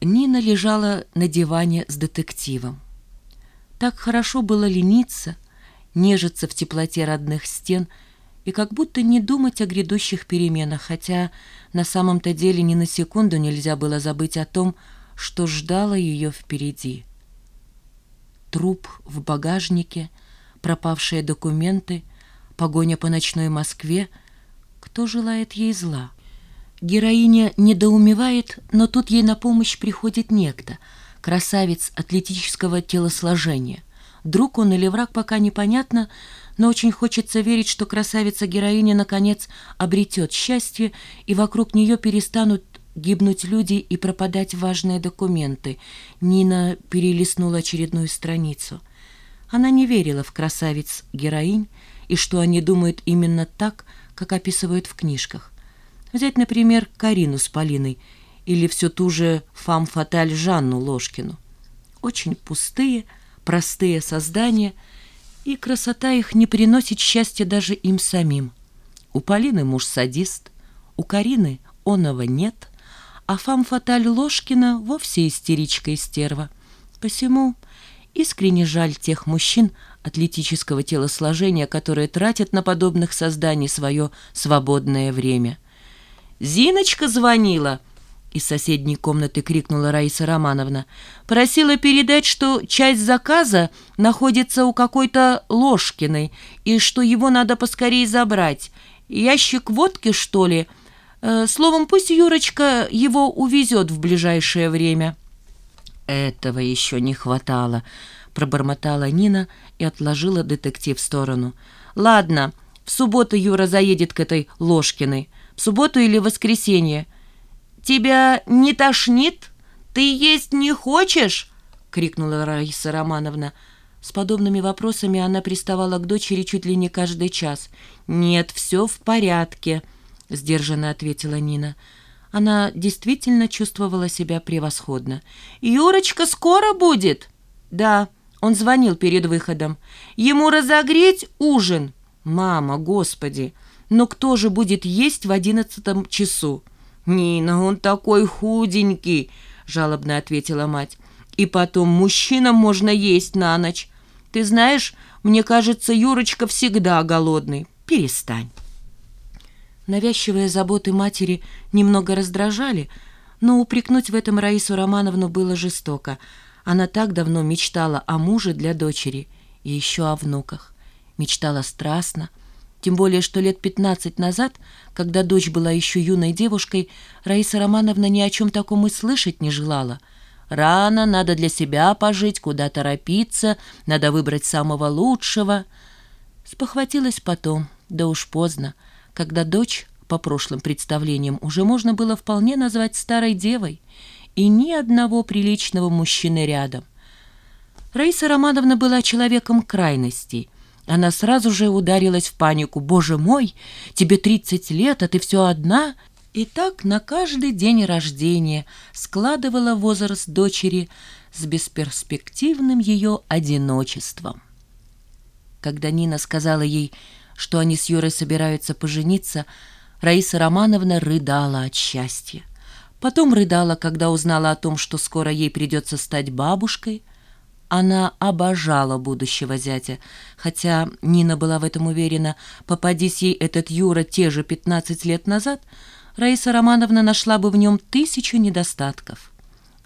Нина лежала на диване с детективом. Так хорошо было лениться, нежиться в теплоте родных стен и как будто не думать о грядущих переменах, хотя на самом-то деле ни на секунду нельзя было забыть о том, что ждало ее впереди. Труп в багажнике, пропавшие документы, погоня по ночной Москве. Кто желает ей зла? Героиня недоумевает, но тут ей на помощь приходит некто, красавец атлетического телосложения. Друг он или враг пока непонятно, но очень хочется верить, что красавица-героиня наконец обретет счастье, и вокруг нее перестанут гибнуть люди и пропадать важные документы. Нина перелистнула очередную страницу. Она не верила в красавиц-героинь и что они думают именно так, как описывают в книжках. Взять, например, Карину с Полиной или всю ту же фам-фаталь Жанну Ложкину. Очень пустые, простые создания, и красота их не приносит счастья даже им самим. У Полины муж садист, у Карины оного нет, а фам-фаталь Ложкина вовсе истеричка и стерва. Посему искренне жаль тех мужчин атлетического телосложения, которые тратят на подобных созданий свое свободное время – «Зиночка звонила!» Из соседней комнаты крикнула Раиса Романовна. «Просила передать, что часть заказа находится у какой-то Ложкиной и что его надо поскорее забрать. Ящик водки, что ли? Э, словом, пусть Юрочка его увезет в ближайшее время». «Этого еще не хватало», — пробормотала Нина и отложила детектив в сторону. «Ладно, в субботу Юра заедет к этой Ложкиной» субботу или воскресенье. «Тебя не тошнит? Ты есть не хочешь?» — крикнула Раиса Романовна. С подобными вопросами она приставала к дочери чуть ли не каждый час. «Нет, все в порядке», — сдержанно ответила Нина. Она действительно чувствовала себя превосходно. «Юрочка скоро будет?» «Да, он звонил перед выходом. Ему разогреть ужин?» «Мама, господи!» Но кто же будет есть в одиннадцатом часу? «Нина, он такой худенький», — жалобно ответила мать. «И потом, мужчинам можно есть на ночь. Ты знаешь, мне кажется, Юрочка всегда голодный. Перестань». Навязчивые заботы матери немного раздражали, но упрекнуть в этом Раису Романовну было жестоко. Она так давно мечтала о муже для дочери и еще о внуках. Мечтала страстно, тем более, что лет пятнадцать назад, когда дочь была еще юной девушкой, Раиса Романовна ни о чем таком и слышать не желала. Рано, надо для себя пожить, куда торопиться, надо выбрать самого лучшего. Спохватилась потом, да уж поздно, когда дочь, по прошлым представлениям, уже можно было вполне назвать старой девой, и ни одного приличного мужчины рядом. Раиса Романовна была человеком крайностей — она сразу же ударилась в панику. «Боже мой, тебе тридцать лет, а ты все одна?» И так на каждый день рождения складывала возраст дочери с бесперспективным ее одиночеством. Когда Нина сказала ей, что они с Юрой собираются пожениться, Раиса Романовна рыдала от счастья. Потом рыдала, когда узнала о том, что скоро ей придется стать бабушкой, она обожала будущего зятя, хотя Нина была в этом уверена. Попадись ей этот Юра те же пятнадцать лет назад, Раиса Романовна нашла бы в нем тысячу недостатков.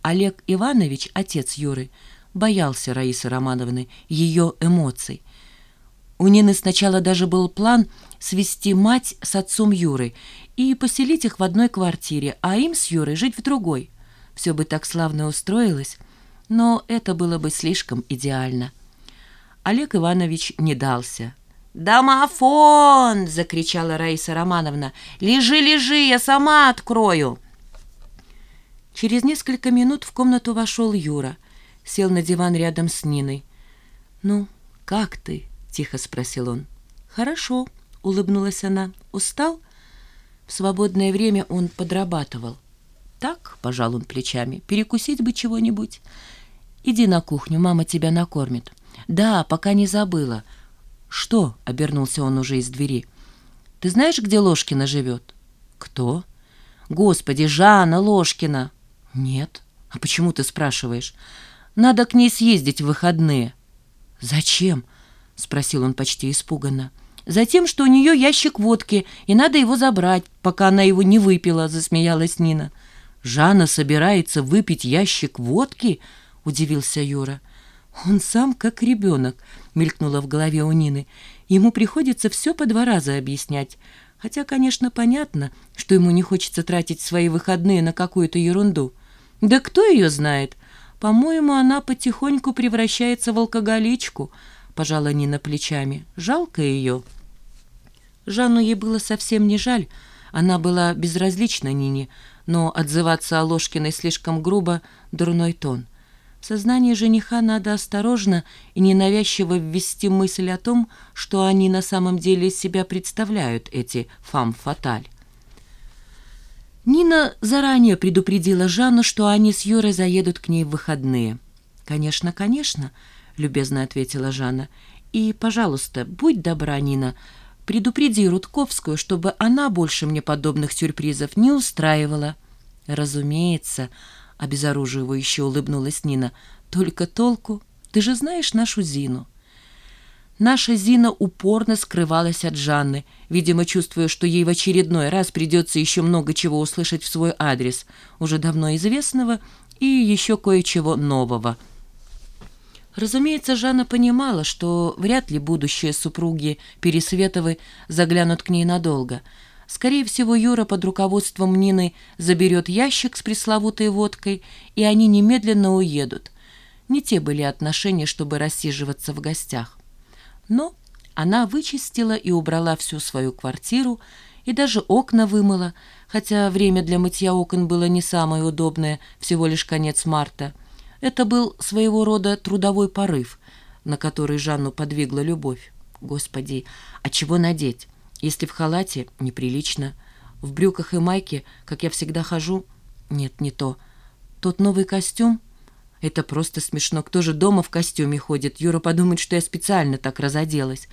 Олег Иванович, отец Юры, боялся Раисы Романовны, ее эмоций. У Нины сначала даже был план свести мать с отцом Юры и поселить их в одной квартире, а им с Юрой жить в другой. Все бы так славно устроилось но это было бы слишком идеально. Олег Иванович не дался. «Домофон!» — закричала Раиса Романовна. «Лежи, лежи, я сама открою!» Через несколько минут в комнату вошел Юра, сел на диван рядом с Ниной. «Ну, как ты?» — тихо спросил он. «Хорошо», — улыбнулась она. «Устал?» В свободное время он подрабатывал. «Так», — пожал он плечами, — «перекусить бы чего-нибудь». «Иди на кухню, мама тебя накормит». «Да, пока не забыла». «Что?» — обернулся он уже из двери. «Ты знаешь, где Ложкина живет?» «Кто?» «Господи, Жанна Ложкина!» «Нет». «А почему ты спрашиваешь?» «Надо к ней съездить в выходные». «Зачем?» — спросил он почти испуганно. «Затем, что у нее ящик водки, и надо его забрать, пока она его не выпила», — засмеялась Нина. «Жанна собирается выпить ящик водки?» — удивился Юра. «Он сам как ребенок», — мелькнуло в голове у Нины. «Ему приходится все по два раза объяснять. Хотя, конечно, понятно, что ему не хочется тратить свои выходные на какую-то ерунду. Да кто ее знает? По-моему, она потихоньку превращается в алкоголичку», — пожала Нина плечами. «Жалко ее». Жанну ей было совсем не жаль. Она была безразлична Нине, но отзываться о Ложкиной слишком грубо — дурной тон — в сознании жениха надо осторожно и ненавязчиво ввести мысль о том, что они на самом деле из себя представляют, эти фам-фаталь. Нина заранее предупредила Жанну, что они с Юрой заедут к ней в выходные. «Конечно, конечно», — любезно ответила Жанна. «И, пожалуйста, будь добра, Нина, предупреди Рудковскую, чтобы она больше мне подобных сюрпризов не устраивала». «Разумеется», — обезоруживающе улыбнулась Нина. «Только толку? Ты же знаешь нашу Зину». Наша Зина упорно скрывалась от Жанны, видимо, чувствуя, что ей в очередной раз придется еще много чего услышать в свой адрес, уже давно известного и еще кое-чего нового. Разумеется, Жанна понимала, что вряд ли будущие супруги Пересветовы заглянут к ней надолго — Скорее всего, Юра под руководством Нины заберет ящик с пресловутой водкой, и они немедленно уедут. Не те были отношения, чтобы рассиживаться в гостях. Но она вычистила и убрала всю свою квартиру, и даже окна вымыла, хотя время для мытья окон было не самое удобное, всего лишь конец марта. Это был своего рода трудовой порыв, на который Жанну подвигла любовь. Господи, а чего надеть? Если в халате — неприлично. В брюках и майке, как я всегда хожу — нет, не то. Тот новый костюм — это просто смешно. Кто же дома в костюме ходит? Юра подумает, что я специально так разоделась.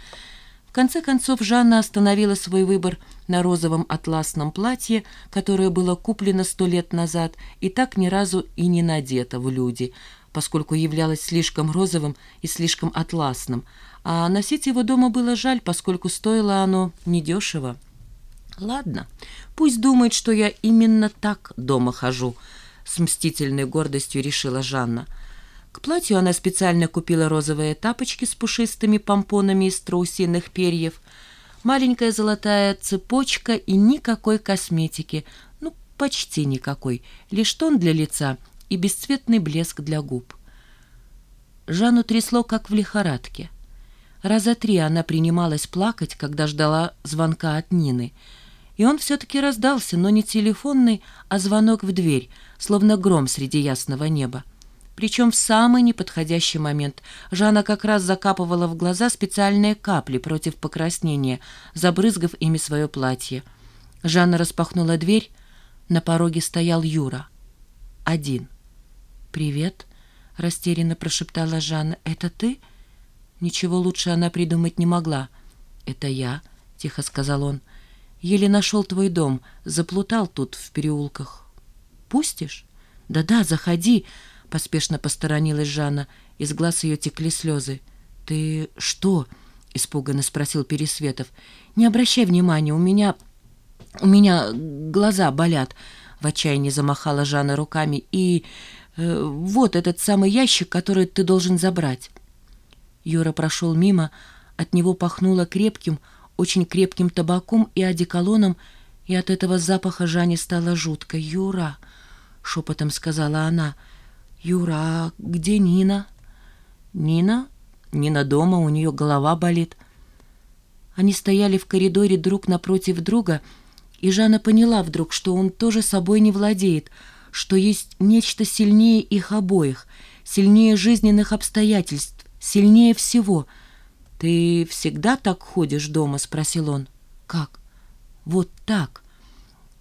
В конце концов Жанна остановила свой выбор на розовом атласном платье, которое было куплено сто лет назад и так ни разу и не надето в люди, поскольку являлось слишком розовым и слишком атласным — а носить его дома было жаль, поскольку стоило оно недешево. «Ладно, пусть думает, что я именно так дома хожу», — с мстительной гордостью решила Жанна. К платью она специально купила розовые тапочки с пушистыми помпонами из страусиных перьев, маленькая золотая цепочка и никакой косметики, ну, почти никакой, лишь тон для лица и бесцветный блеск для губ. Жанну трясло, как в лихорадке. Раза три она принималась плакать, когда ждала звонка от Нины. И он все-таки раздался, но не телефонный, а звонок в дверь, словно гром среди ясного неба. Причем в самый неподходящий момент Жанна как раз закапывала в глаза специальные капли против покраснения, забрызгав ими свое платье. Жанна распахнула дверь. На пороге стоял Юра. Один. «Привет», — растерянно прошептала Жанна. «Это ты?» Ничего лучше она придумать не могла. «Это я», — тихо сказал он. «Еле нашел твой дом, заплутал тут в переулках». «Пустишь?» «Да-да, заходи», — поспешно посторонилась Жанна. Из глаз ее текли слезы. «Ты что?» — испуганно спросил Пересветов. «Не обращай внимания, у меня... у меня глаза болят», — в отчаянии замахала Жанна руками. «И вот этот самый ящик, который ты должен забрать». Юра прошел мимо, от него пахнуло крепким, очень крепким табаком и одеколоном, и от этого запаха Жане стало жутко. «Юра!» — шепотом сказала она. «Юра, а где Нина?» «Нина? Нина дома, у нее голова болит». Они стояли в коридоре друг напротив друга, и Жанна поняла вдруг, что он тоже собой не владеет, что есть нечто сильнее их обоих, сильнее жизненных обстоятельств, сильнее всего. «Ты всегда так ходишь дома?» — спросил он. «Как?» «Вот так».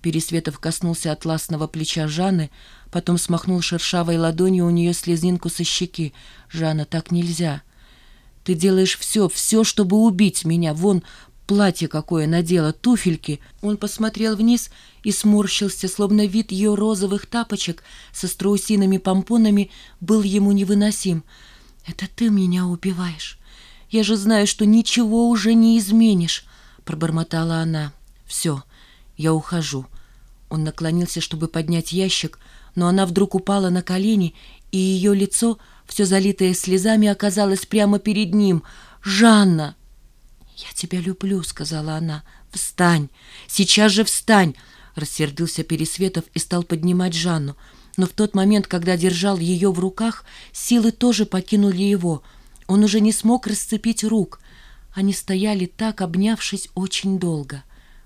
Пересветов коснулся атласного плеча Жанны, потом смахнул шершавой ладонью у нее слезинку со щеки. «Жанна, так нельзя. Ты делаешь все, все, чтобы убить меня. Вон, платье какое надела, туфельки. Он посмотрел вниз и сморщился, словно вид ее розовых тапочек со страусиными помпонами был ему невыносим. «Это ты меня убиваешь. Я же знаю, что ничего уже не изменишь», — пробормотала она. «Все, я ухожу». Он наклонился, чтобы поднять ящик, но она вдруг упала на колени, и ее лицо, все залитое слезами, оказалось прямо перед ним. «Жанна!» «Я тебя люблю», — сказала она. «Встань! Сейчас же встань!» Рассердился Пересветов и стал поднимать Жанну. Но в тот момент, когда держал ее в руках, силы тоже покинули его. Он уже не смог расцепить рук. Они стояли так, обнявшись очень долго.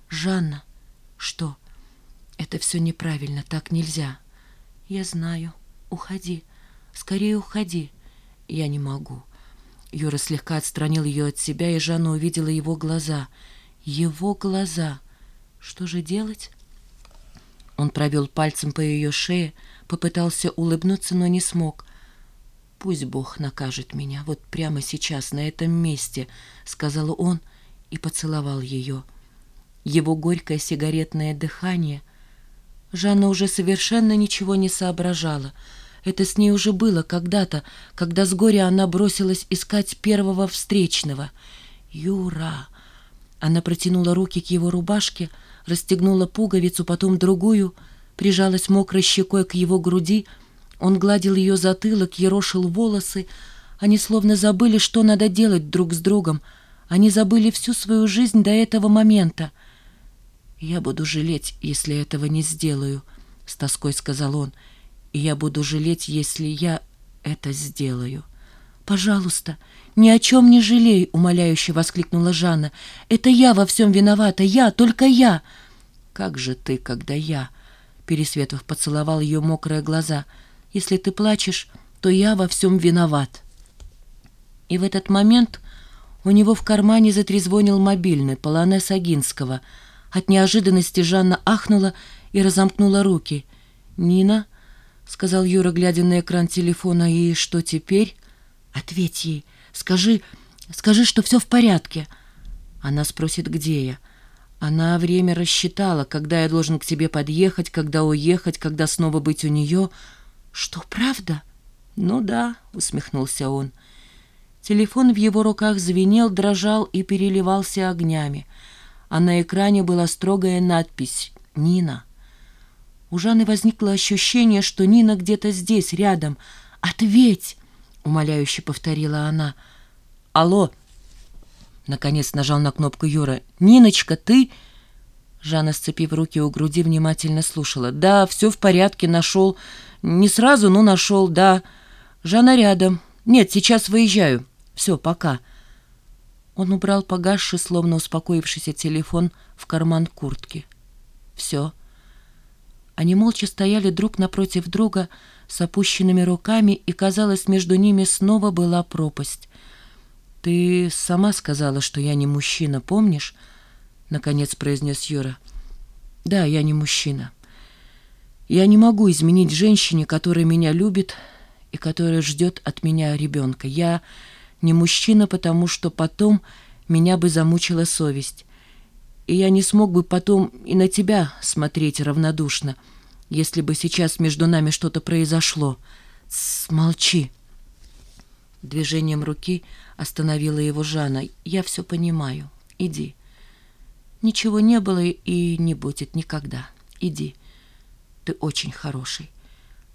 «Жанна!» «Что?» «Это все неправильно, так нельзя». «Я знаю. Уходи. Скорее уходи». «Я не могу». Юра слегка отстранил ее от себя, и Жанна увидела его глаза. Его глаза. Что же делать? Он провел пальцем по ее шее, попытался улыбнуться, но не смог. «Пусть Бог накажет меня вот прямо сейчас, на этом месте», — сказал он и поцеловал ее. Его горькое сигаретное дыхание. Жанна уже совершенно ничего не соображала — это с ней уже было когда-то, когда с горя она бросилась искать первого встречного. «Юра!» Она протянула руки к его рубашке, расстегнула пуговицу, потом другую, прижалась мокрой щекой к его груди. Он гладил ее затылок, ерошил волосы. Они словно забыли, что надо делать друг с другом. Они забыли всю свою жизнь до этого момента. «Я буду жалеть, если этого не сделаю», — с тоской сказал он и я буду жалеть, если я это сделаю. «Пожалуйста, ни о чем не жалей!» — умоляюще воскликнула Жанна. «Это я во всем виновата, я, только я!» «Как же ты, когда я?» — Пересветов поцеловал ее мокрые глаза. «Если ты плачешь, то я во всем виноват». И в этот момент у него в кармане затрезвонил мобильный, полонез Агинского. От неожиданности Жанна ахнула и разомкнула руки. «Нина?» — сказал Юра, глядя на экран телефона. «И что теперь?» «Ответь ей. Скажи, скажи, что все в порядке». Она спросит, где я. Она время рассчитала, когда я должен к тебе подъехать, когда уехать, когда снова быть у нее. «Что, правда?» «Ну да», — усмехнулся он. Телефон в его руках звенел, дрожал и переливался огнями. А на экране была строгая надпись «Нина». У Жанны возникло ощущение, что Нина где-то здесь, рядом. «Ответь!» — умоляюще повторила она. «Алло!» Наконец нажал на кнопку Юра. «Ниночка, ты...» Жанна, сцепив руки у груди, внимательно слушала. «Да, все в порядке, нашел. Не сразу, но нашел, да. Жанна рядом. Нет, сейчас выезжаю. Все, пока». Он убрал погасший, словно успокоившийся телефон в карман куртки. «Все». Они молча стояли друг напротив друга с опущенными руками, и, казалось, между ними снова была пропасть. «Ты сама сказала, что я не мужчина, помнишь?» — наконец произнес Юра. «Да, я не мужчина. Я не могу изменить женщине, которая меня любит и которая ждет от меня ребенка. Я не мужчина, потому что потом меня бы замучила совесть и я не смог бы потом и на тебя смотреть равнодушно, если бы сейчас между нами что-то произошло. Смолчи. Движением руки остановила его Жанна. Я все понимаю. Иди. Ничего не было и не будет никогда. Иди. Ты очень хороший.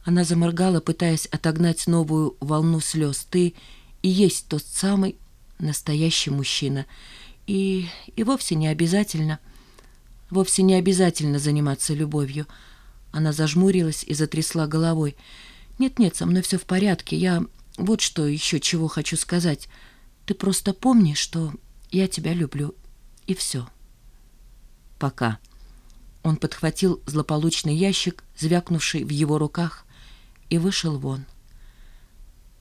Она заморгала, пытаясь отогнать новую волну слез. Ты и есть тот самый настоящий мужчина — и, и вовсе не обязательно, вовсе не обязательно заниматься любовью. Она зажмурилась и затрясла головой. «Нет-нет, со мной все в порядке. Я вот что еще чего хочу сказать. Ты просто помни, что я тебя люблю. И все. Пока». Он подхватил злополучный ящик, звякнувший в его руках, и вышел вон.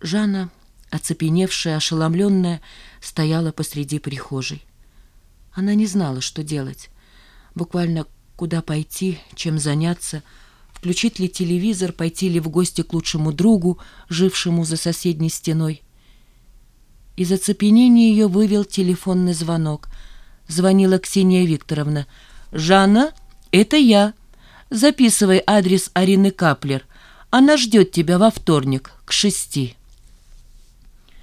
Жанна, оцепеневшая, ошеломленная, стояла посреди прихожей. Она не знала, что делать. Буквально куда пойти, чем заняться, включить ли телевизор, пойти ли в гости к лучшему другу, жившему за соседней стеной. Из оцепенения ее вывел телефонный звонок. звонила Ксения Викторовна. «Жанна, это я. Записывай адрес Арины Каплер. Она ждет тебя во вторник к шести».